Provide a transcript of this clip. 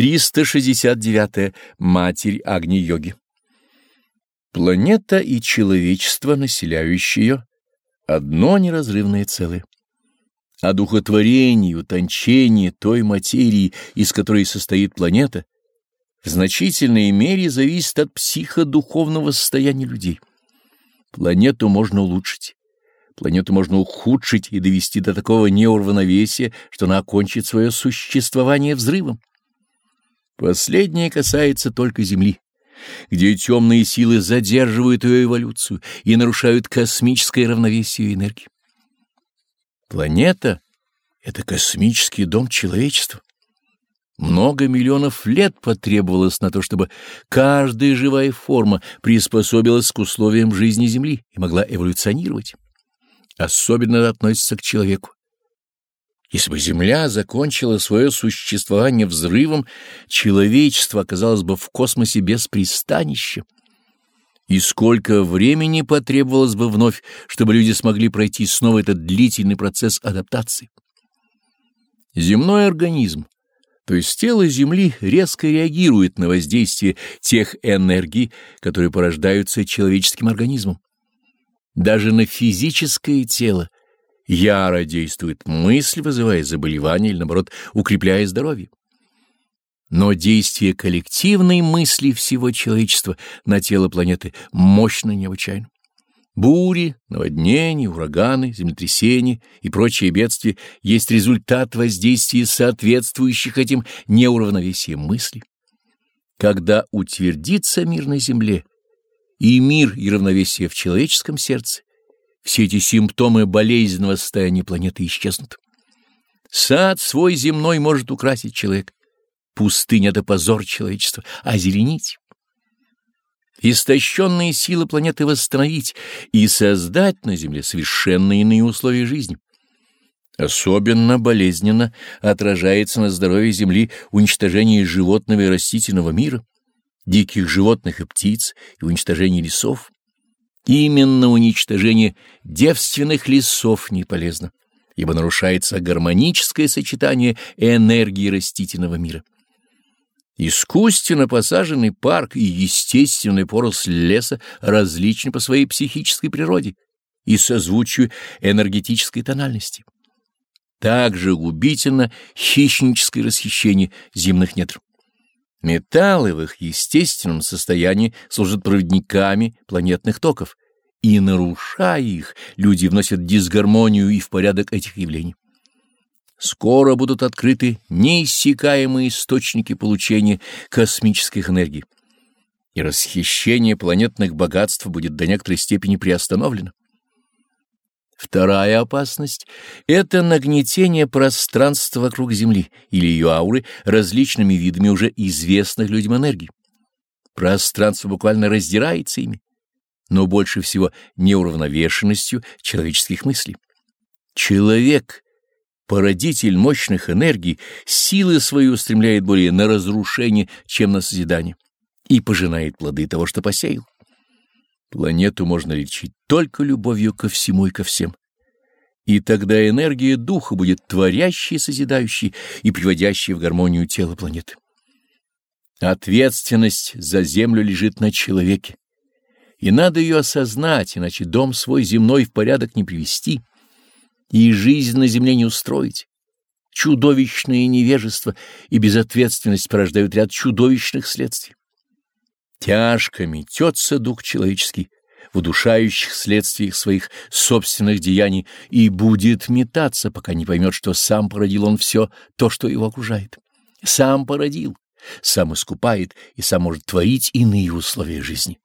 369. -я. Матерь Агни-йоги. Планета и человечество, населяющие ее, одно неразрывное целое. О духотворении, утончении той материи, из которой состоит планета, в значительной мере зависит от психодуховного состояния людей. Планету можно улучшить, планету можно ухудшить и довести до такого неуравновесия, что она окончит свое существование взрывом. Последнее касается только Земли, где темные силы задерживают ее эволюцию и нарушают космическое равновесие энергии. Планета — это космический дом человечества. Много миллионов лет потребовалось на то, чтобы каждая живая форма приспособилась к условиям жизни Земли и могла эволюционировать. Особенно это относится к человеку. Если бы Земля закончила свое существование взрывом, человечество оказалось бы в космосе без пристанища. И сколько времени потребовалось бы вновь, чтобы люди смогли пройти снова этот длительный процесс адаптации? Земной организм, то есть тело Земли, резко реагирует на воздействие тех энергий, которые порождаются человеческим организмом. Даже на физическое тело — Яро действует мысль, вызывая заболевание или, наоборот, укрепляя здоровье. Но действие коллективной мысли всего человечества на тело планеты мощно необычайно. Бури, наводнения, ураганы, землетрясения и прочие бедствия есть результат воздействия соответствующих этим неуравновесием мыслей. Когда утвердится мир на земле, и мир и равновесие в человеческом сердце, все эти симптомы болезненного состояния планеты исчезнут. Сад свой земной может украсить человек. Пустыня — это позор человечества, а зеленить. Истощенные силы планеты восстановить и создать на Земле совершенно иные условия жизни. Особенно болезненно отражается на здоровье Земли уничтожение животного и растительного мира, диких животных и птиц и уничтожение лесов. Именно уничтожение девственных лесов не полезно, ибо нарушается гармоническое сочетание энергии растительного мира. Искусственно посаженный парк и естественный поросль леса различны по своей психической природе и созвучию энергетической тональности. Также губительно хищническое расхищение земных недр. Металлы в их естественном состоянии служат проводниками планетных токов, и, нарушая их, люди вносят дисгармонию и в порядок этих явлений. Скоро будут открыты неиссякаемые источники получения космических энергий, и расхищение планетных богатств будет до некоторой степени приостановлено. Вторая опасность — это нагнетение пространства вокруг Земли или ее ауры различными видами уже известных людям энергий. Пространство буквально раздирается ими, но больше всего неуравновешенностью человеческих мыслей. Человек, породитель мощных энергий, силы свои устремляет более на разрушение, чем на созидание, и пожинает плоды того, что посеял. Планету можно лечить только любовью ко всему и ко всем. И тогда энергия духа будет творящей, созидающей и приводящей в гармонию тело планеты. Ответственность за Землю лежит на человеке, и надо ее осознать, иначе дом свой земной в порядок не привести и жизнь на земле не устроить. Чудовищное невежество и безответственность порождают ряд чудовищных следствий. Тяжко метется дух человеческий в удушающих следствиях своих собственных деяний и будет метаться, пока не поймет, что сам породил он все то, что его окружает. Сам породил, сам искупает и сам может творить иные условия жизни.